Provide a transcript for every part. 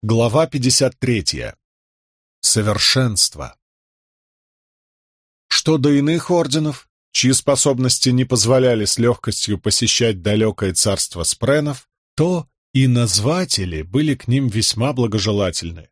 Глава 53. Совершенство. Что до иных орденов, чьи способности не позволяли с легкостью посещать далекое царство спренов, то и назватели были к ним весьма благожелательны.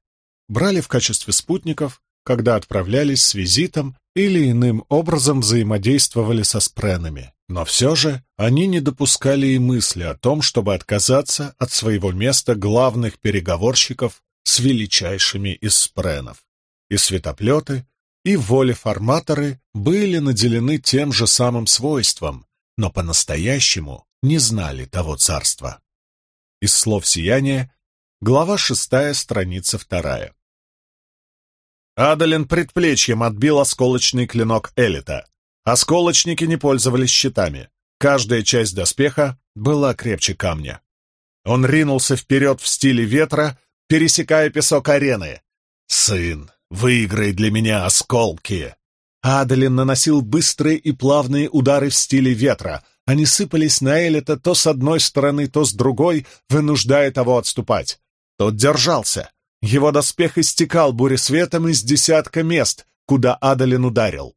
Брали в качестве спутников, когда отправлялись с визитом или иным образом взаимодействовали со спренами. Но все же они не допускали и мысли о том, чтобы отказаться от своего места главных переговорщиков с величайшими из спренов. И светоплеты, и волеформаторы были наделены тем же самым свойством, но по-настоящему не знали того царства. Из слов сияния, глава шестая, страница вторая. Адалин предплечьем отбил осколочный клинок Элита. Осколочники не пользовались щитами. Каждая часть доспеха была крепче камня. Он ринулся вперед в стиле ветра, пересекая песок арены. «Сын, выиграй для меня осколки!» Адалин наносил быстрые и плавные удары в стиле ветра. Они сыпались на Элита то с одной стороны, то с другой, вынуждая того отступать. Тот держался. Его доспех истекал буресветом из десятка мест, куда Адалин ударил.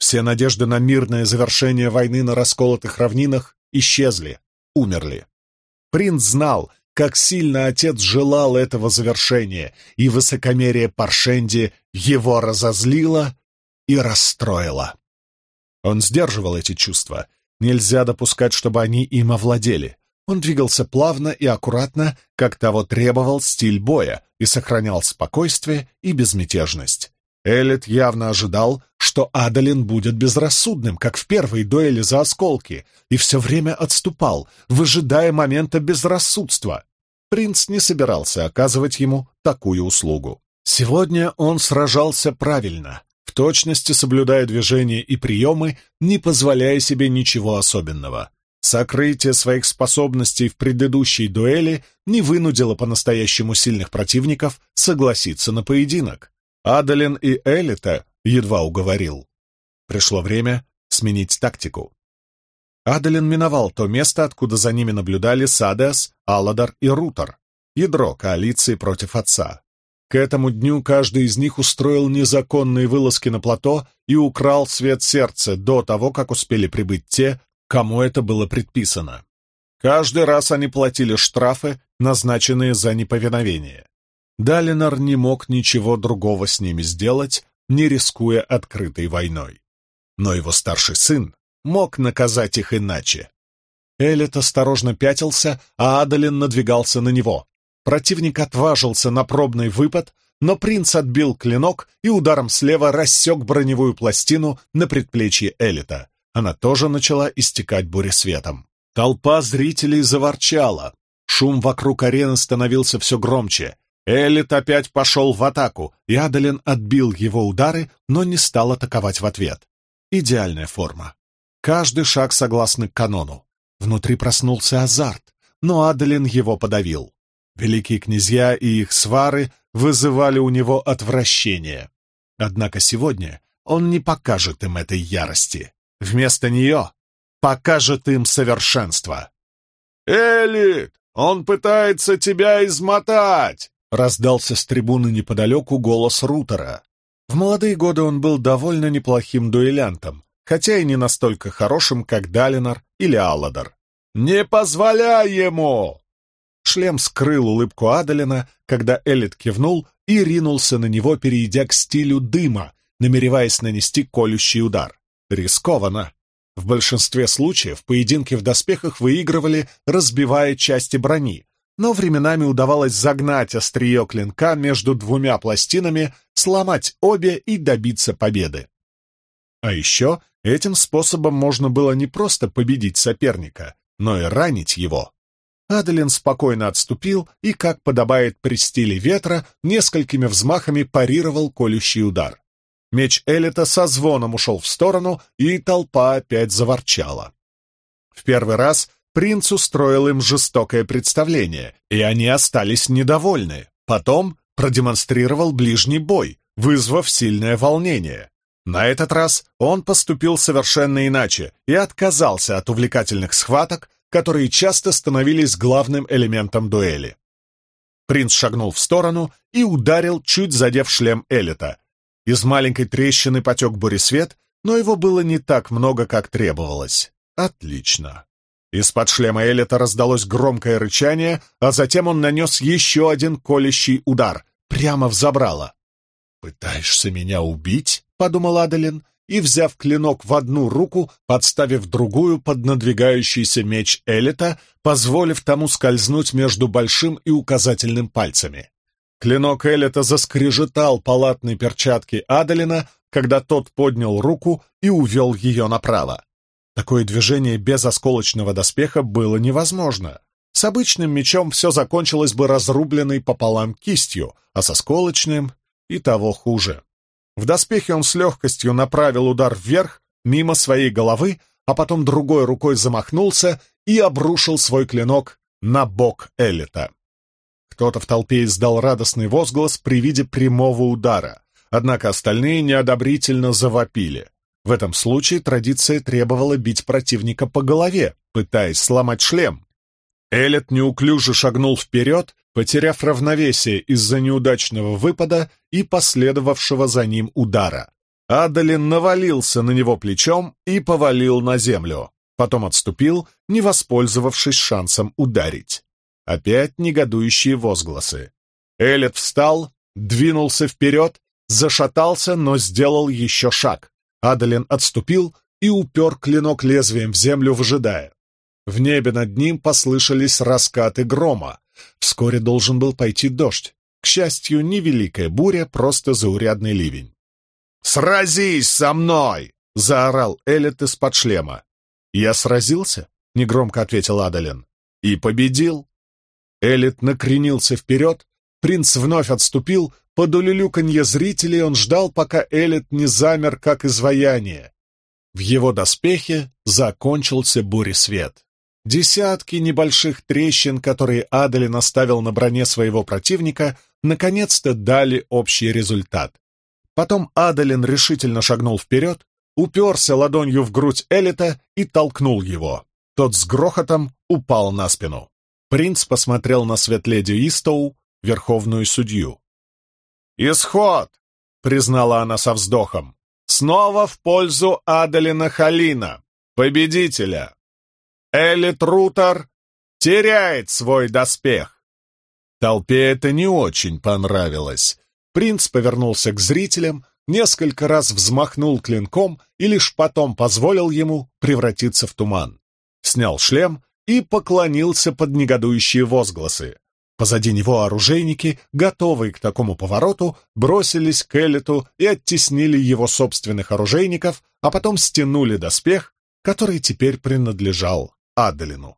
Все надежды на мирное завершение войны на расколотых равнинах исчезли, умерли. Принц знал, как сильно отец желал этого завершения, и высокомерие Паршенди его разозлило и расстроило. Он сдерживал эти чувства. Нельзя допускать, чтобы они им овладели. Он двигался плавно и аккуратно, как того требовал стиль боя, и сохранял спокойствие и безмятежность. Элит явно ожидал, что Адалин будет безрассудным, как в первой дуэли за осколки, и все время отступал, выжидая момента безрассудства. Принц не собирался оказывать ему такую услугу. Сегодня он сражался правильно, в точности соблюдая движения и приемы, не позволяя себе ничего особенного. Сокрытие своих способностей в предыдущей дуэли не вынудило по-настоящему сильных противников согласиться на поединок. Адалин и Элита едва уговорил. Пришло время сменить тактику. Адалин миновал то место, откуда за ними наблюдали Садеас, Алладар и Рутер, ядро коалиции против отца. К этому дню каждый из них устроил незаконные вылазки на плато и украл свет сердца до того, как успели прибыть те, кому это было предписано. Каждый раз они платили штрафы, назначенные за неповиновение. Далинор не мог ничего другого с ними сделать, не рискуя открытой войной. Но его старший сын мог наказать их иначе. Элит осторожно пятился, а Адалин надвигался на него. Противник отважился на пробный выпад, но принц отбил клинок и ударом слева рассек броневую пластину на предплечье Элита. Она тоже начала истекать буресветом. Толпа зрителей заворчала. Шум вокруг арены становился все громче. Элит опять пошел в атаку, и Адалин отбил его удары, но не стал атаковать в ответ. Идеальная форма. Каждый шаг согласно канону. Внутри проснулся азарт, но Адалин его подавил. Великие князья и их свары вызывали у него отвращение. Однако сегодня он не покажет им этой ярости. Вместо нее покажет им совершенство. «Элит, он пытается тебя измотать!» Раздался с трибуны неподалеку голос Рутера. В молодые годы он был довольно неплохим дуэлянтом, хотя и не настолько хорошим, как Далинор или Алладар. «Не позволяй ему!» Шлем скрыл улыбку Адалина, когда Элит кивнул и ринулся на него, перейдя к стилю дыма, намереваясь нанести колющий удар. Рискованно. В большинстве случаев поединки в доспехах выигрывали, разбивая части брони, но временами удавалось загнать острие клинка между двумя пластинами, сломать обе и добиться победы. А еще этим способом можно было не просто победить соперника, но и ранить его. Адалин спокойно отступил и, как подобает при стиле ветра, несколькими взмахами парировал колющий удар. Меч Элита со звоном ушел в сторону, и толпа опять заворчала. В первый раз принц устроил им жестокое представление, и они остались недовольны. Потом продемонстрировал ближний бой, вызвав сильное волнение. На этот раз он поступил совершенно иначе и отказался от увлекательных схваток, которые часто становились главным элементом дуэли. Принц шагнул в сторону и ударил, чуть задев шлем Элита. Из маленькой трещины потек буресвет, но его было не так много, как требовалось. Отлично. Из-под шлема Элита раздалось громкое рычание, а затем он нанес еще один колющий удар, прямо в забрало. «Пытаешься меня убить?» — подумал Адалин, и, взяв клинок в одну руку, подставив другую под надвигающийся меч Элита, позволив тому скользнуть между большим и указательным пальцами. Клинок Элита заскрежетал палатной перчатки Адалина, когда тот поднял руку и увел ее направо. Такое движение без осколочного доспеха было невозможно. С обычным мечом все закончилось бы разрубленной пополам кистью, а со сколочным и того хуже. В доспехе он с легкостью направил удар вверх, мимо своей головы, а потом другой рукой замахнулся и обрушил свой клинок на бок Элита. Кто-то в толпе издал радостный возглас при виде прямого удара, однако остальные неодобрительно завопили. В этом случае традиция требовала бить противника по голове, пытаясь сломать шлем. Элет неуклюже шагнул вперед, потеряв равновесие из-за неудачного выпада и последовавшего за ним удара. Адалин навалился на него плечом и повалил на землю. Потом отступил, не воспользовавшись шансом ударить. Опять негодующие возгласы. Элет встал, двинулся вперед, зашатался, но сделал еще шаг. Адалин отступил и упер клинок лезвием в землю, выжидая. В небе над ним послышались раскаты грома. Вскоре должен был пойти дождь. К счастью, не великая буря, просто заурядный ливень. «Сразись со мной!» — заорал Элит из-под шлема. «Я сразился?» — негромко ответил Адалин. «И победил». Элит накренился вперед, принц вновь отступил, под улюлюканье зрителей он ждал, пока Элит не замер, как изваяние. В его доспехе закончился буресвет. Десятки небольших трещин, которые Адалин оставил на броне своего противника, наконец-то дали общий результат. Потом Адалин решительно шагнул вперед, уперся ладонью в грудь Элита и толкнул его. Тот с грохотом упал на спину. Принц посмотрел на светледи Истоу, верховную судью. «Исход!» — признала она со вздохом. «Снова в пользу Адалина Халина, победителя!» Элит Рутер теряет свой доспех. Толпе это не очень понравилось. Принц повернулся к зрителям, несколько раз взмахнул клинком и лишь потом позволил ему превратиться в туман. Снял шлем и поклонился под негодующие возгласы. Позади него оружейники, готовые к такому повороту, бросились к Элиту и оттеснили его собственных оружейников, а потом стянули доспех, который теперь принадлежал Адалину.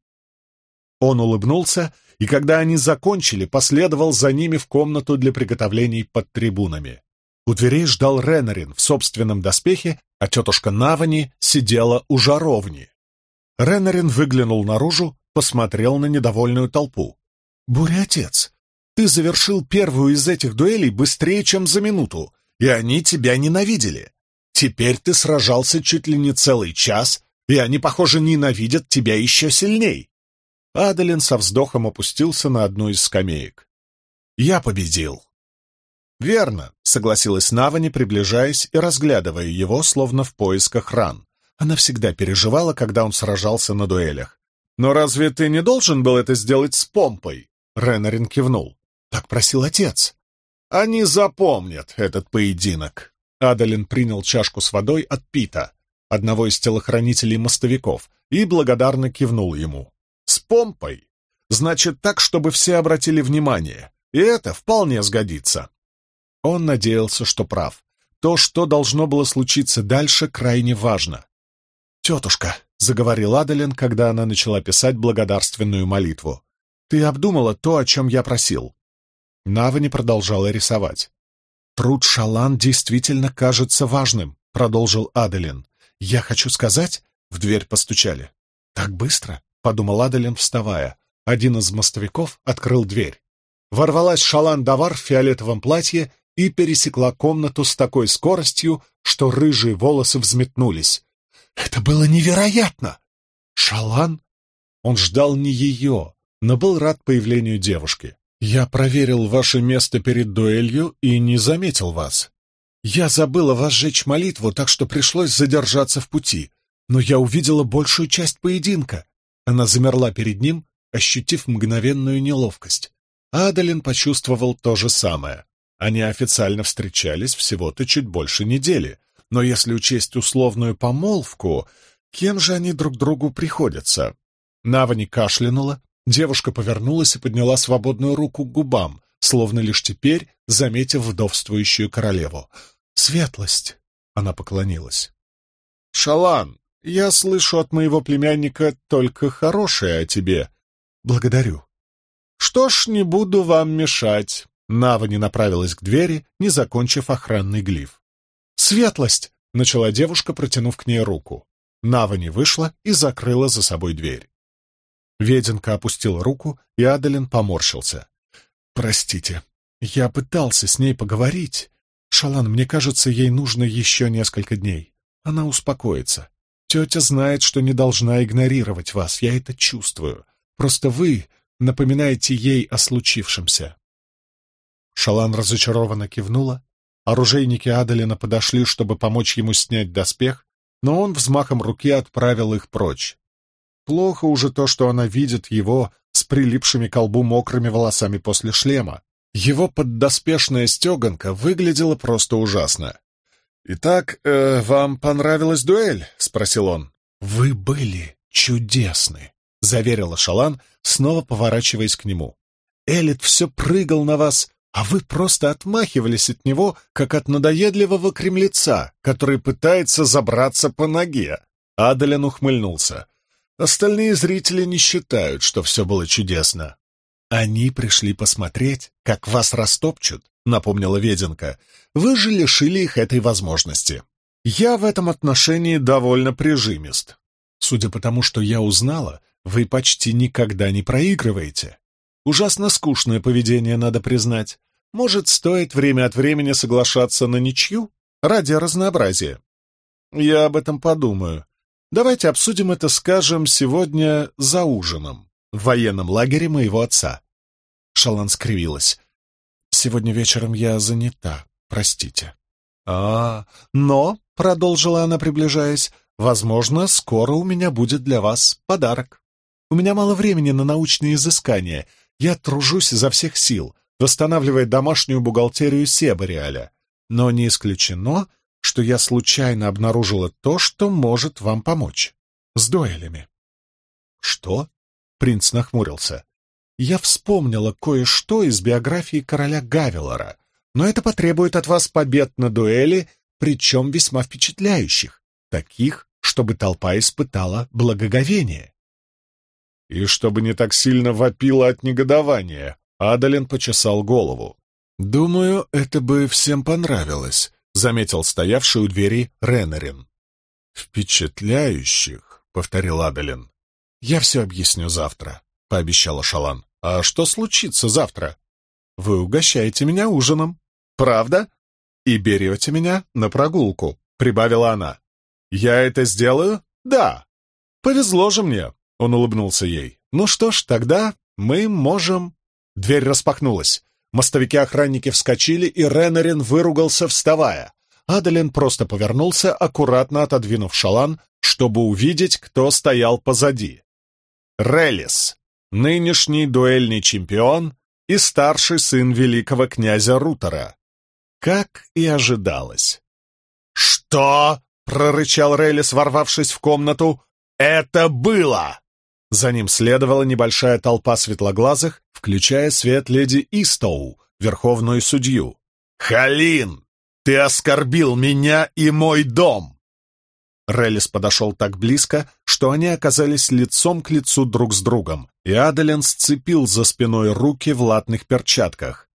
Он улыбнулся, и когда они закончили, последовал за ними в комнату для приготовлений под трибунами. У дверей ждал Ренарин в собственном доспехе, а тетушка Навани сидела у жаровни. Ренарин выглянул наружу, посмотрел на недовольную толпу. «Буря-отец, ты завершил первую из этих дуэлей быстрее, чем за минуту, и они тебя ненавидели. Теперь ты сражался чуть ли не целый час, и они, похоже, ненавидят тебя еще сильней. Адалин со вздохом опустился на одну из скамеек. «Я победил». «Верно», — согласилась Навани, приближаясь и разглядывая его, словно в поисках ран. Она всегда переживала, когда он сражался на дуэлях. «Но разве ты не должен был это сделать с помпой?» Ренарин кивнул. «Так просил отец». «Они запомнят этот поединок». Адалин принял чашку с водой от Пита одного из телохранителей-мостовиков, и благодарно кивнул ему. «С помпой! Значит, так, чтобы все обратили внимание, и это вполне сгодится». Он надеялся, что прав. То, что должно было случиться дальше, крайне важно. «Тетушка», — заговорил Адалин, когда она начала писать благодарственную молитву, — «ты обдумала то, о чем я просил». Навани продолжала рисовать. «Труд Шалан действительно кажется важным», — продолжил Аделин. «Я хочу сказать...» — в дверь постучали. «Так быстро?» — подумал Адалин, вставая. Один из мостовиков открыл дверь. Ворвалась Шалан-Давар в фиолетовом платье и пересекла комнату с такой скоростью, что рыжие волосы взметнулись. «Это было невероятно!» «Шалан?» Он ждал не ее, но был рад появлению девушки. «Я проверил ваше место перед дуэлью и не заметил вас. Я забыла возжечь молитву, так что пришлось задержаться в пути, но я увидела большую часть поединка». Она замерла перед ним, ощутив мгновенную неловкость. Адалин почувствовал то же самое. Они официально встречались всего-то чуть больше недели, но если учесть условную помолвку, кем же они друг другу приходятся? Навани кашлянула, Девушка повернулась и подняла свободную руку к губам, словно лишь теперь заметив вдовствующую королеву. «Светлость!» — она поклонилась. «Шалан, я слышу от моего племянника только хорошее о тебе. Благодарю». «Что ж, не буду вам мешать». Навани направилась к двери, не закончив охранный глиф. «Светлость!» — начала девушка, протянув к ней руку. Навани вышла и закрыла за собой дверь. Веденка опустил руку, и Адалин поморщился. «Простите, я пытался с ней поговорить. Шалан, мне кажется, ей нужно еще несколько дней. Она успокоится. Тетя знает, что не должна игнорировать вас, я это чувствую. Просто вы напоминаете ей о случившемся». Шалан разочарованно кивнула. Оружейники Адалина подошли, чтобы помочь ему снять доспех, но он взмахом руки отправил их прочь. Плохо уже то, что она видит его с прилипшими к колбу мокрыми волосами после шлема. Его поддоспешная стеганка выглядела просто ужасно. «Итак, э, вам понравилась дуэль?» — спросил он. «Вы были чудесны», — заверила Шалан, снова поворачиваясь к нему. «Элит все прыгал на вас, а вы просто отмахивались от него, как от надоедливого кремлеца, который пытается забраться по ноге». Адален ухмыльнулся. Остальные зрители не считают, что все было чудесно. Они пришли посмотреть, как вас растопчут, напомнила Веденка. Вы же лишили их этой возможности. Я в этом отношении довольно прижимист. Судя по тому, что я узнала, вы почти никогда не проигрываете. Ужасно скучное поведение, надо признать. Может, стоит время от времени соглашаться на ничью ради разнообразия? Я об этом подумаю. Давайте обсудим это, скажем, сегодня за ужином в военном лагере моего отца. Шалан скривилась. Сегодня вечером я занята, простите. А, но, продолжила она, приближаясь, возможно, скоро у меня будет для вас подарок. У меня мало времени на научные изыскания. Я тружусь изо всех сил, восстанавливая домашнюю бухгалтерию Себариаля. Но не исключено, что я случайно обнаружила то, что может вам помочь. С дуэлями. Что? Принц нахмурился. Я вспомнила кое-что из биографии короля Гавелора, но это потребует от вас побед на дуэли, причем весьма впечатляющих, таких, чтобы толпа испытала благоговение. И чтобы не так сильно вопило от негодования, Адалин почесал голову. «Думаю, это бы всем понравилось, — заметил стоявший у двери Реннерин. «Впечатляющих», — повторил Адалин. «Я все объясню завтра», — пообещала Шалан. «А что случится завтра?» «Вы угощаете меня ужином». «Правда?» «И берете меня на прогулку», — прибавила она. «Я это сделаю?» «Да». «Повезло же мне», — он улыбнулся ей. «Ну что ж, тогда мы можем...» Дверь распахнулась. Мостовики-охранники вскочили, и Ренарин выругался, вставая. Адалин просто повернулся, аккуратно отодвинув шалан, чтобы увидеть, кто стоял позади. Релис, нынешний дуэльный чемпион и старший сын великого князя Рутера. Как и ожидалось. «Что?» — прорычал Релис, ворвавшись в комнату. «Это было!» За ним следовала небольшая толпа светлоглазых, включая свет леди Истоу, верховную судью. «Халин, ты оскорбил меня и мой дом!» Релис подошел так близко, что они оказались лицом к лицу друг с другом, и Адален сцепил за спиной руки в латных перчатках.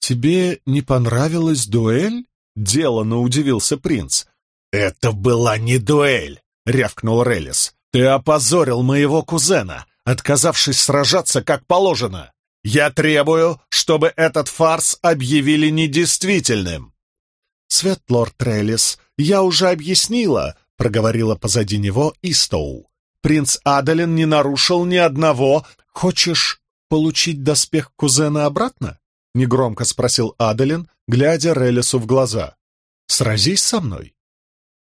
«Тебе не понравилась дуэль?» — делано удивился принц. «Это была не дуэль!» — рявкнул Релис. «Ты опозорил моего кузена, отказавшись сражаться как положено. Я требую, чтобы этот фарс объявили недействительным». «Светлорд Треллис, я уже объяснила», — проговорила позади него Истоу. «Принц Адалин не нарушил ни одного. Хочешь получить доспех кузена обратно?» — негромко спросил Адалин, глядя Релису в глаза. «Сразись со мной».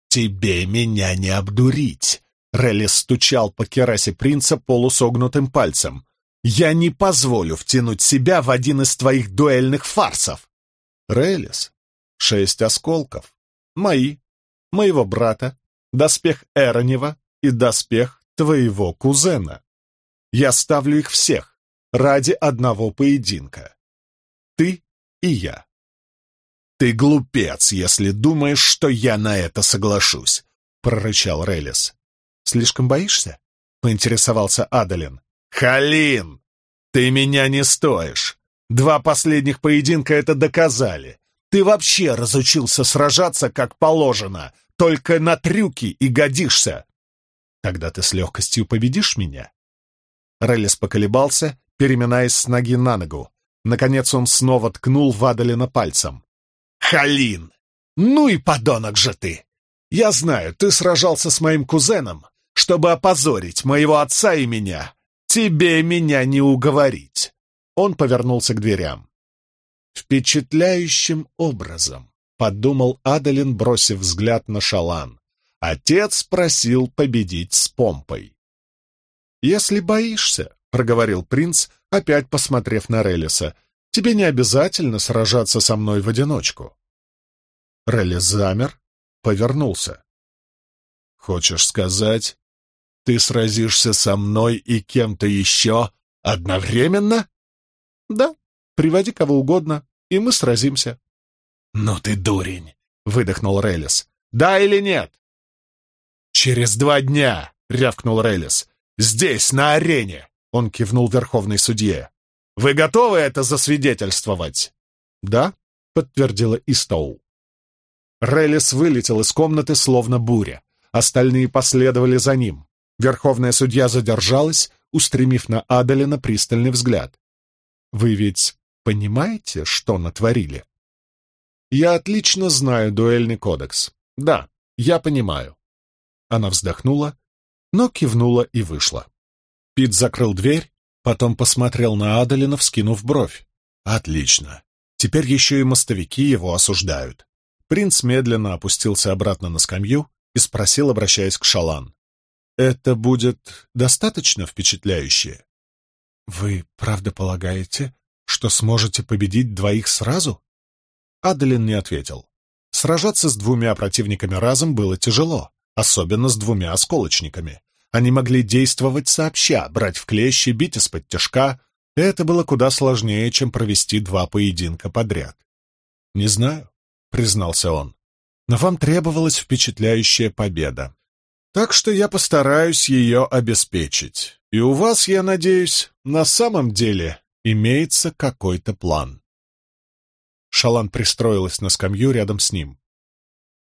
«Тебе меня не обдурить!» — Релис стучал по керасе принца полусогнутым пальцем. «Я не позволю втянуть себя в один из твоих дуэльных фарсов!» «Релис, шесть осколков. Мои, моего брата, доспех Эронева и доспех твоего кузена. Я ставлю их всех ради одного поединка. Ты и я. «Ты глупец, если думаешь, что я на это соглашусь», — прорычал Рейлис. «Слишком боишься?» — поинтересовался Адалин. «Халин, ты меня не стоишь. Два последних поединка это доказали. Ты вообще разучился сражаться как положено, только на трюки и годишься. Тогда ты с легкостью победишь меня?» Реллис поколебался, переминаясь с ноги на ногу. Наконец он снова ткнул Вадалина пальцем. «Халин! Ну и подонок же ты! Я знаю, ты сражался с моим кузеном, чтобы опозорить моего отца и меня. Тебе меня не уговорить!» Он повернулся к дверям. «Впечатляющим образом», — подумал Адалин, бросив взгляд на Шалан. Отец просил победить с помпой. «Если боишься», — проговорил принц, опять посмотрев на Релиса, — «тебе не обязательно сражаться со мной в одиночку». Релис замер, повернулся. «Хочешь сказать, ты сразишься со мной и кем-то еще одновременно?» «Да, приводи кого угодно, и мы сразимся». «Ну ты дурень!» — выдохнул Релис. «Да или нет?» «Через два дня!» — рявкнул Рейлис. «Здесь, на арене!» — он кивнул верховной судье. «Вы готовы это засвидетельствовать?» «Да», — подтвердила Истоу. Рейлис вылетел из комнаты, словно буря. Остальные последовали за ним. Верховная судья задержалась, устремив на Адалина пристальный взгляд. «Вы ведь понимаете, что натворили?» «Я отлично знаю дуэльный кодекс. Да, я понимаю. Она вздохнула, но кивнула и вышла. Пит закрыл дверь, потом посмотрел на Адалина, вскинув бровь. «Отлично. Теперь еще и мостовики его осуждают». Принц медленно опустился обратно на скамью и спросил, обращаясь к Шалан. «Это будет достаточно впечатляюще?» «Вы правда полагаете, что сможете победить двоих сразу?» Адалин не ответил. Сражаться с двумя противниками разом было тяжело особенно с двумя осколочниками. Они могли действовать сообща, брать в клещи, бить из-под тяжка. Это было куда сложнее, чем провести два поединка подряд. «Не знаю», — признался он, — «но вам требовалась впечатляющая победа. Так что я постараюсь ее обеспечить. И у вас, я надеюсь, на самом деле имеется какой-то план». Шалан пристроилась на скамью рядом с ним.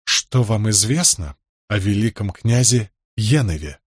«Что вам известно о великом князе Янове.